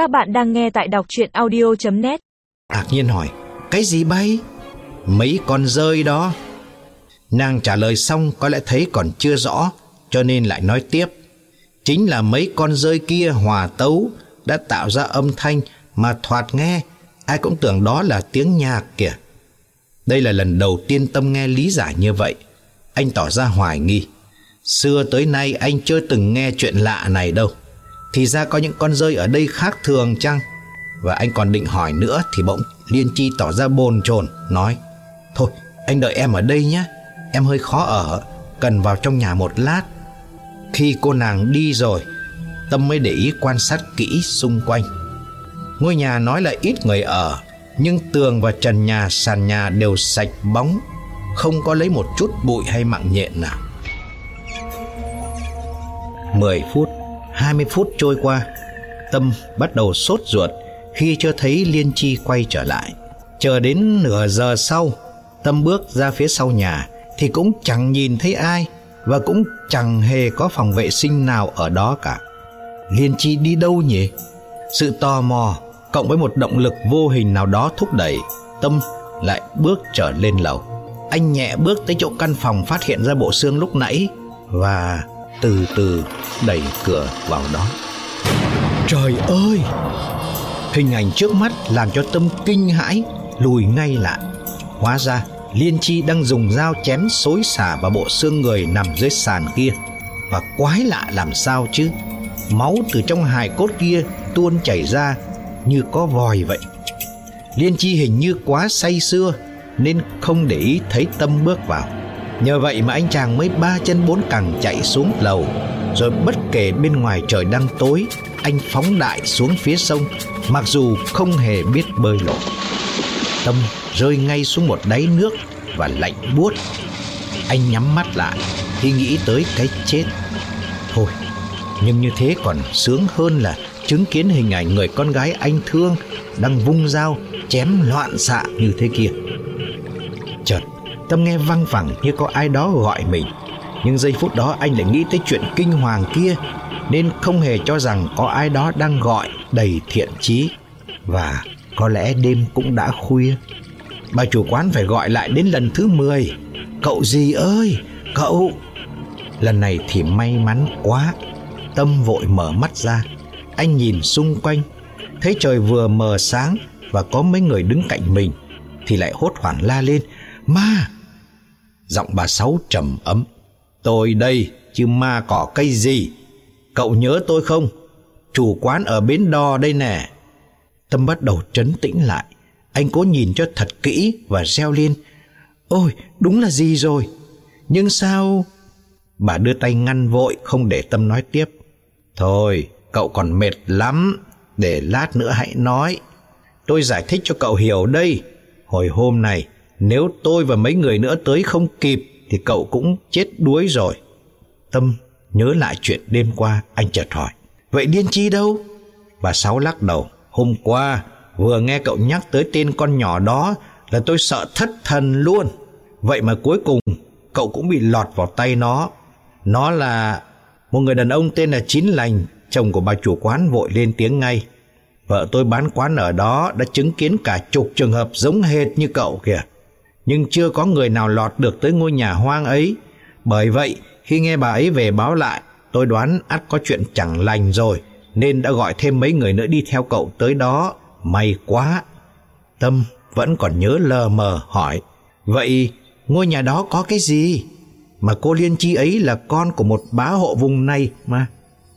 Các bạn đang nghe tại đọc chuyện audio.net Ngạc nhiên hỏi, Cái gì bay? Mấy con rơi đó? Nàng trả lời xong có lẽ thấy còn chưa rõ, Cho nên lại nói tiếp, Chính là mấy con rơi kia hòa tấu Đã tạo ra âm thanh Mà thoạt nghe, Ai cũng tưởng đó là tiếng nhạc kìa. Đây là lần đầu tiên Tâm nghe lý giải như vậy. Anh tỏ ra hoài nghi. Xưa tới nay anh chưa từng nghe chuyện lạ này đâu. Thì ra có những con rơi ở đây khác thường chăng? Và anh còn định hỏi nữa Thì bỗng Liên Chi tỏ ra bồn chồn, Nói, Thôi, anh đợi em ở đây nhé. Em hơi khó ở, Cần vào trong nhà một lát. Khi cô nàng đi rồi, Tâm mới để ý quan sát kỹ xung quanh. Ngôi nhà nói là ít người ở, Nhưng tường và trần nhà, sàn nhà đều sạch bóng, Không có lấy một chút bụi hay mặn nhện nào. 10 phút 20 phút trôi qua, Tâm bắt đầu sốt ruột Khi chưa thấy Liên Chi quay trở lại. Chờ đến nửa giờ sau, Tâm bước ra phía sau nhà Thì cũng chẳng nhìn thấy ai Và cũng chẳng hề có phòng vệ sinh nào ở đó cả. Liên Chi đi đâu nhỉ? Sự tò mò Cộng với một động lực vô hình nào đó thúc đẩy, Tâm lại bước trở lên lầu. Anh nhẹ bước tới chỗ căn phòng phát hiện ra bộ xương lúc nãy Và từ từ đẩy cửa vào đó. Trời ơi! Hình ảnh trước mắt làm cho Tâm kinh hãi, Lùi ngay lại. Hóa ra, Liên Chi đang dùng dao chém xối xả vào bộ xương người nằm dưới sàn kia. Và quái lạ làm sao chứ? Máu từ trong hài cốt kia tuôn chảy ra như có vòi vậy. Liên Chi hình như quá say sưa Nên không để ý thấy Tâm bước vào. Nhờ vậy mà anh chàng mới ba chân bốn cẳng chạy xuống lầu. Rồi bất kể bên ngoài trời đang tối, Anh phóng đại xuống phía sông, Mặc dù không hề biết bơi lội. Tâm rơi ngay xuống một đáy nước Và lạnh buốt. Anh nhắm mắt lại Khi nghĩ tới cái chết. Thôi, Nhưng như thế còn sướng hơn là Chứng kiến hình ảnh người con gái anh thương Đang vung dao chém loạn xạ như thế kia. Tâm nghe văng vẳng như có ai đó gọi mình. Nhưng giây phút đó anh lại nghĩ tới chuyện kinh hoàng kia, Nên không hề cho rằng có ai đó đang gọi, đầy thiện chí. Và có lẽ đêm cũng đã khuya. Bà chủ quán phải gọi lại đến lần thứ 10 Cậu gì ơi, Cậu? Lần này thì may mắn quá. Tâm vội mở mắt ra. Anh nhìn xung quanh. Thấy trời vừa mờ sáng Và có mấy người đứng cạnh mình, Thì lại hốt hoảng la lên. Ma Giọng bà Sáu trầm ấm. Tôi đây, chứ ma cỏ cây gì? Cậu nhớ tôi không? Chủ quán ở bến đò đây nè. Tâm bắt đầu trấn tĩnh lại. Anh cố nhìn cho thật kỹ Và reo lên. Ôi, đúng là gì rồi? Nhưng sao? Bà đưa tay ngăn vội, Không để Tâm nói tiếp. Thôi, cậu còn mệt lắm. Để lát nữa hãy nói. Tôi giải thích cho cậu hiểu đây. Hồi hôm này nếu tôi và mấy người nữa tới không kịp, Thì cậu cũng chết đuối rồi. Tâm nhớ lại chuyện đêm qua, Anh chợt hỏi, Vậy Điên Chi đâu? Bà Sáu lắc đầu, Hôm qua, vừa nghe cậu nhắc tới tên con nhỏ đó Là tôi sợ thất thần luôn. Vậy mà cuối cùng, Cậu cũng bị lọt vào tay nó. Nó là Một người đàn ông tên là Chín Lành, Chồng của bà chủ quán vội lên tiếng ngay. Vợ tôi bán quán ở đó Đã chứng kiến cả chục trường hợp giống hệt như cậu kìa. Nhưng chưa có người nào lọt được tới ngôi nhà hoang ấy. Bởi vậy, khi nghe bà ấy về báo lại, Tôi đoán ắt có chuyện chẳng lành rồi, Nên đã gọi thêm mấy người nữa đi theo cậu tới đó. May quá. Tâm vẫn còn nhớ lờ mờ hỏi, Vậy ngôi nhà đó có cái gì? Mà cô Liên Chi ấy là con của một bá hộ vùng này mà.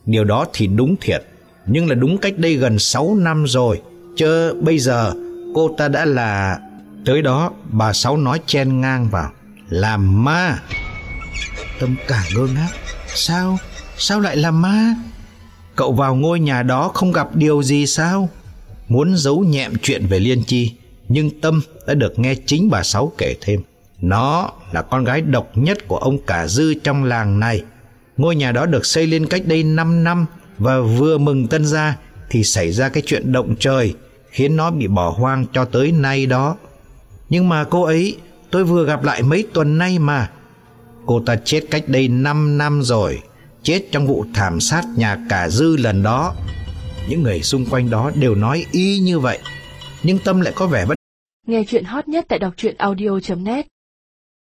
Điều đó thì đúng thiệt, Nhưng là đúng cách đây gần 6 năm rồi. Chớ, bây giờ cô ta đã là Tới đó, bà Sáu nói chen ngang vào Làm ma. Tâm cả ngơ ngác, Sao? Sao lại làm ma? Cậu vào ngôi nhà đó không gặp điều gì sao? Muốn giấu nhẹm chuyện về Liên Chi, Nhưng Tâm đã được nghe chính bà Sáu kể thêm. Nó là con gái độc nhất của ông Cả Dư trong làng này. Ngôi nhà đó được xây lên cách đây 5 năm Và vừa mừng tân gia Thì xảy ra cái chuyện động trời, Khiến nó bị bỏ hoang cho tới nay đó. Nhưng mà cô ấy, Tôi vừa gặp lại mấy tuần nay mà Cô ta chết cách đây 5 năm rồi, Chết trong vụ thảm sát nhà cả dư lần đó Những người xung quanh đó đều nói y như vậy. Nhưng Tâm lại có vẻ bất Nghe chuyện hot nhất tại đọc truyện audio.net